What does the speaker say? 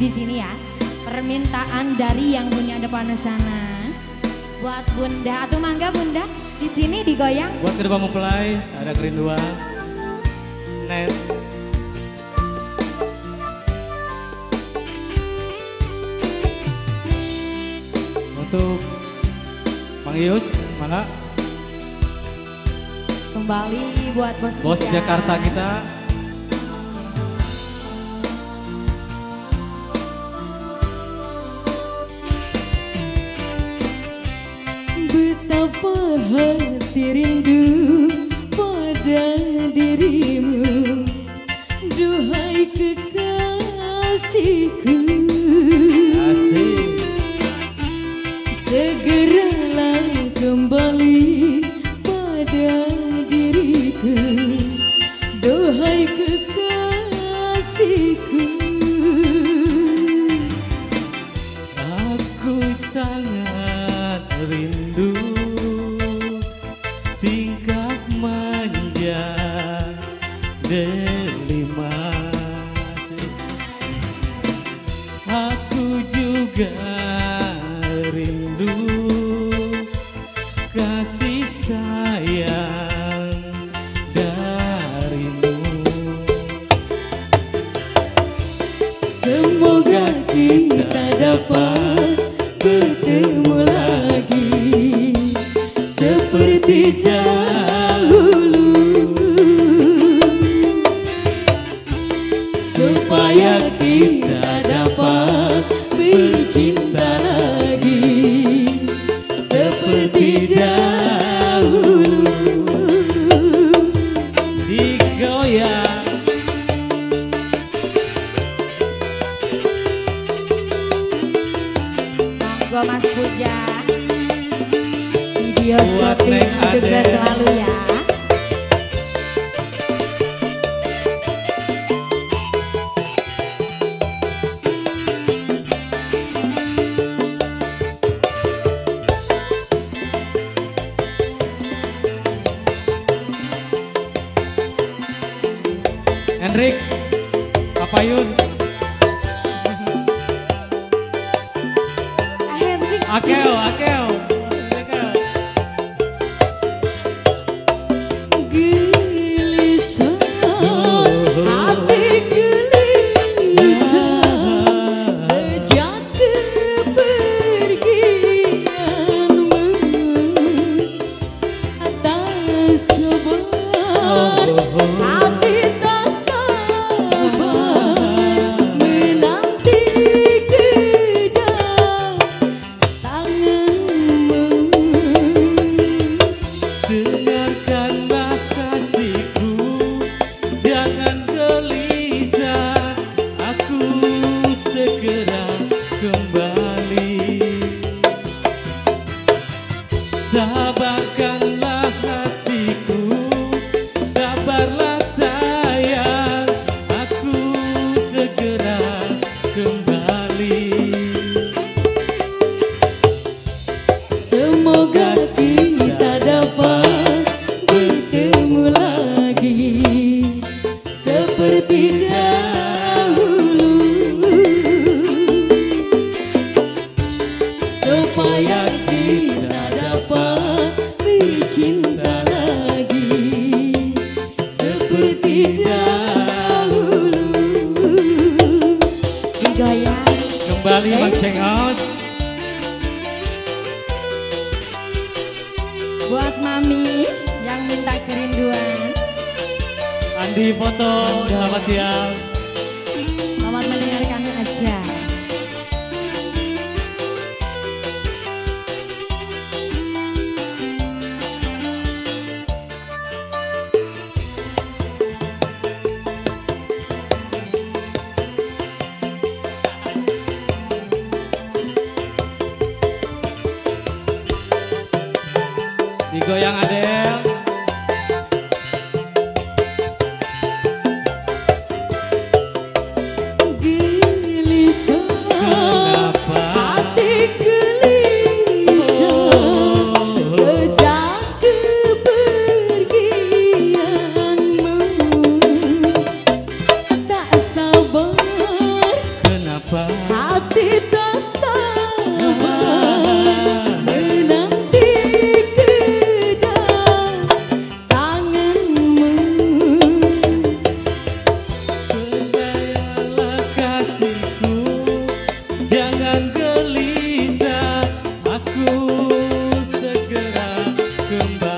di sini ya. Permintaan dari yang punya depan sana. Buat Bunda atau mangga Bunda di sini digoyang. Buat kedua mempelai ada kerinduan. Net. Untuk Bang Yus, mana? Kembali buat bos Bos kita. Jakarta kita. Betapa hati rindu delima. Aku juga rindu kasih sayang darimu. Semoga kita dapat bertemu lagi Seperti dahulu Supaya kita dapat bercinta lagi Seperti dahulu Digoyang Monggo Mas Puja. Video syuting Neng juga selalu ya. Hendrik Papayun Hendrik. Akeo Akeo Kembali Bang Cengos Buat Mami yang minta kerinduan. Andi foto Selamat siang Digoyang Adel. Gelisah Kenapa kembali